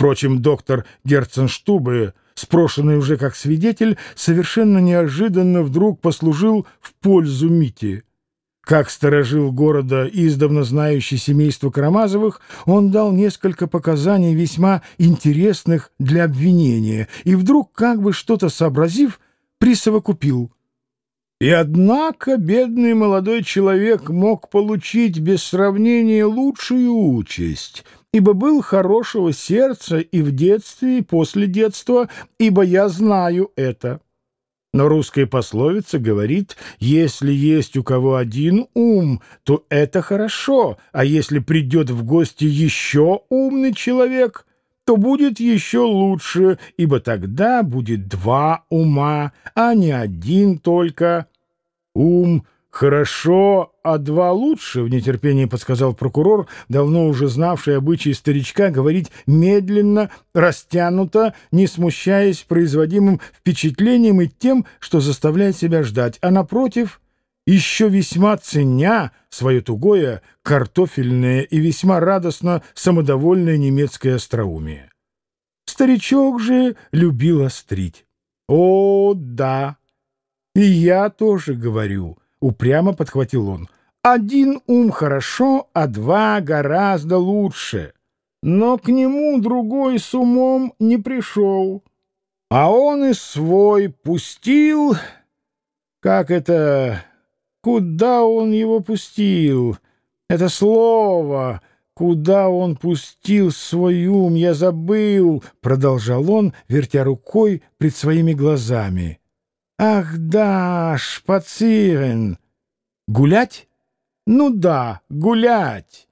Впрочем, доктор Герценштубе, спрошенный уже как свидетель, совершенно неожиданно вдруг послужил в пользу Мити. Как сторожил города, издавна знающий семейство Карамазовых, он дал несколько показаний весьма интересных для обвинения, и вдруг, как бы что-то сообразив, присовокупил. И однако бедный молодой человек мог получить без сравнения лучшую участь, ибо был хорошего сердца и в детстве, и после детства, ибо я знаю это. Но русская пословица говорит, если есть у кого один ум, то это хорошо, а если придет в гости еще умный человек, то будет еще лучше, ибо тогда будет два ума, а не один только. Ум «Хорошо, а два лучше», — в нетерпении подсказал прокурор, давно уже знавший обычаи старичка говорить медленно, растянуто, не смущаясь производимым впечатлением и тем, что заставляет себя ждать, а напротив, еще весьма ценя свое тугое, картофельное и весьма радостно самодовольное немецкое остроумие. Старичок же любил острить. «О, да!» «И я тоже говорю», — упрямо подхватил он. «Один ум хорошо, а два гораздо лучше. Но к нему другой с умом не пришел. А он и свой пустил... Как это... Куда он его пустил? Это слово... «Куда он пустил свой ум, я забыл», — продолжал он, вертя рукой пред своими глазами. Ах да, шпацирен. Гулять? Ну да, гулять.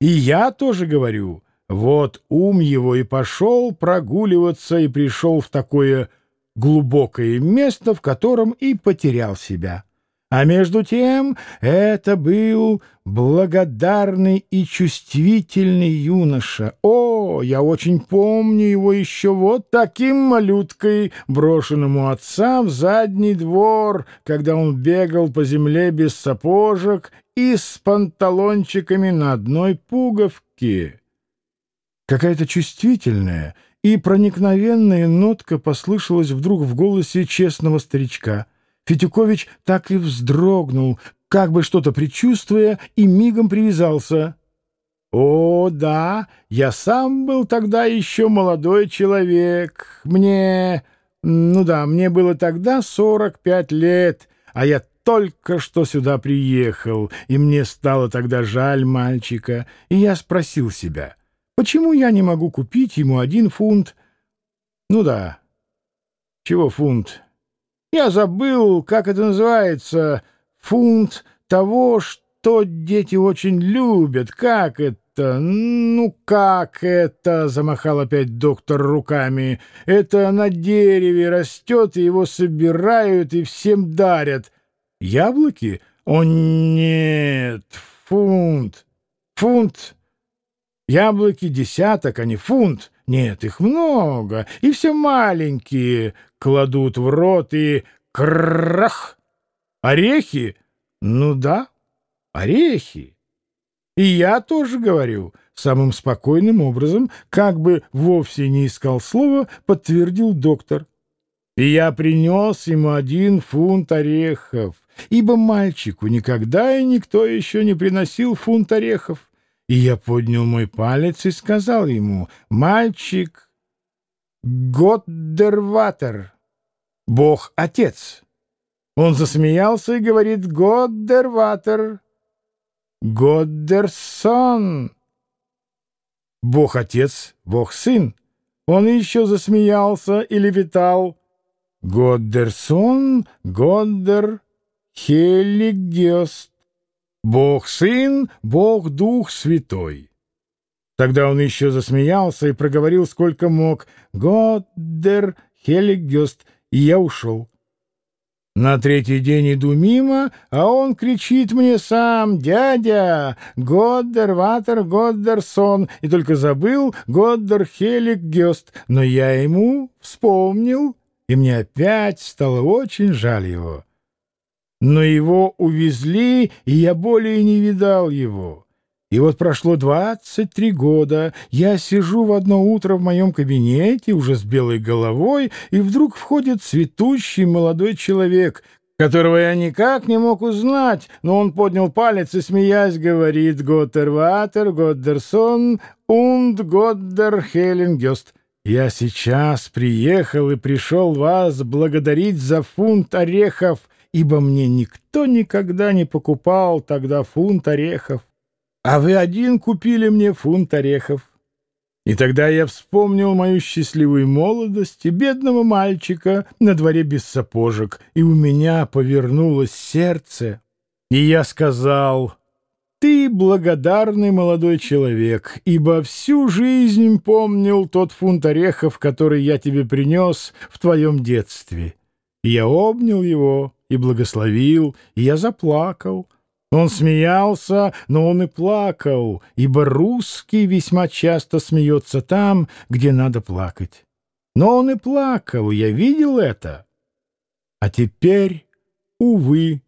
И я тоже говорю. Вот ум его и пошел прогуливаться и пришел в такое глубокое место, в котором и потерял себя. А между тем это был благодарный и чувствительный юноша. О, я очень помню его еще вот таким малюткой, брошенному отца в задний двор, когда он бегал по земле без сапожек и с панталончиками на одной пуговке. Какая-то чувствительная и проникновенная нотка послышалась вдруг в голосе честного старичка — Фетюкович так и вздрогнул, как бы что-то предчувствуя, и мигом привязался. «О, да, я сам был тогда еще молодой человек. Мне... Ну да, мне было тогда сорок пять лет, а я только что сюда приехал, и мне стало тогда жаль мальчика, и я спросил себя, почему я не могу купить ему один фунт? Ну да, чего фунт?» Я забыл, как это называется, фунт того, что дети очень любят. Как это? Ну, как это? Замахал опять доктор руками. Это на дереве растет, и его собирают и всем дарят. Яблоки? О, нет, фунт, фунт. Яблоки десяток, а не фунт. Нет, их много, и все маленькие, кладут в рот и крах. Орехи? Ну да, орехи. И я тоже говорю, самым спокойным образом, как бы вовсе не искал слова, подтвердил доктор. И я принес ему один фунт орехов, ибо мальчику никогда и никто еще не приносил фунт орехов. И я поднял мой палец и сказал ему, «Мальчик, Годдерватер, Бог-Отец». Он засмеялся и говорит, «Годдерватер, Годдерсон». Бог-Отец, Бог-Сын. Он еще засмеялся и лепетал, «Годдерсон, Годдер, Хелигест». Бог Сын, Бог Дух Святой. Тогда он еще засмеялся и проговорил сколько мог «Годдер Хелигёст», и я ушел. На третий день иду мимо, а он кричит мне сам «Дядя! Годдер Ватер Годдер Сон!» и только забыл «Годдер Хелик Гёст», но я ему вспомнил, и мне опять стало очень жаль его. Но его увезли, и я более не видал его. И вот прошло 23 года, я сижу в одно утро в моем кабинете, уже с белой головой, и вдруг входит цветущий молодой человек, которого я никак не мог узнать, но он поднял палец и, смеясь, говорит «Готтерватер, Годдерсон und Годдер Хеленгёст». Я сейчас приехал и пришел вас благодарить за фунт орехов, ибо мне никто никогда не покупал тогда фунт орехов. А вы один купили мне фунт орехов. И тогда я вспомнил мою счастливую молодость и бедного мальчика на дворе без сапожек, и у меня повернулось сердце. И я сказал, «Ты благодарный молодой человек, ибо всю жизнь помнил тот фунт орехов, который я тебе принес в твоем детстве». И я обнял его и благословил, и я заплакал. Он смеялся, но он и плакал, ибо русский весьма часто смеется там, где надо плакать. Но он и плакал, я видел это. А теперь, увы.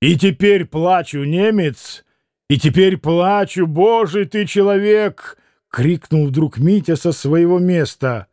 И теперь плачу, немец, и теперь плачу, божий ты человек! — крикнул вдруг Митя со своего места.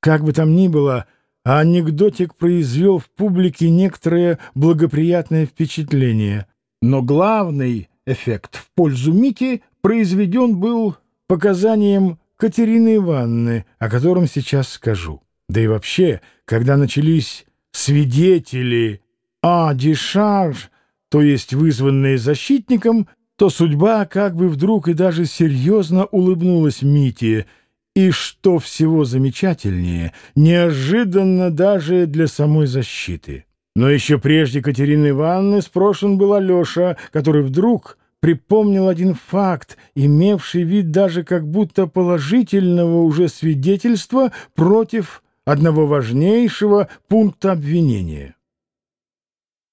Как бы там ни было, — а анекдотик произвел в публике некоторое благоприятное впечатление. Но главный эффект в пользу Мити произведен был показанием Катерины Ивановны, о котором сейчас скажу. Да и вообще, когда начались свидетели а дешарж, то есть вызванные защитником, то судьба как бы вдруг и даже серьезно улыбнулась Мите — и, что всего замечательнее, неожиданно даже для самой защиты. Но еще прежде Катерины Ивановны спрошен был Алеша, который вдруг припомнил один факт, имевший вид даже как будто положительного уже свидетельства против одного важнейшего пункта обвинения.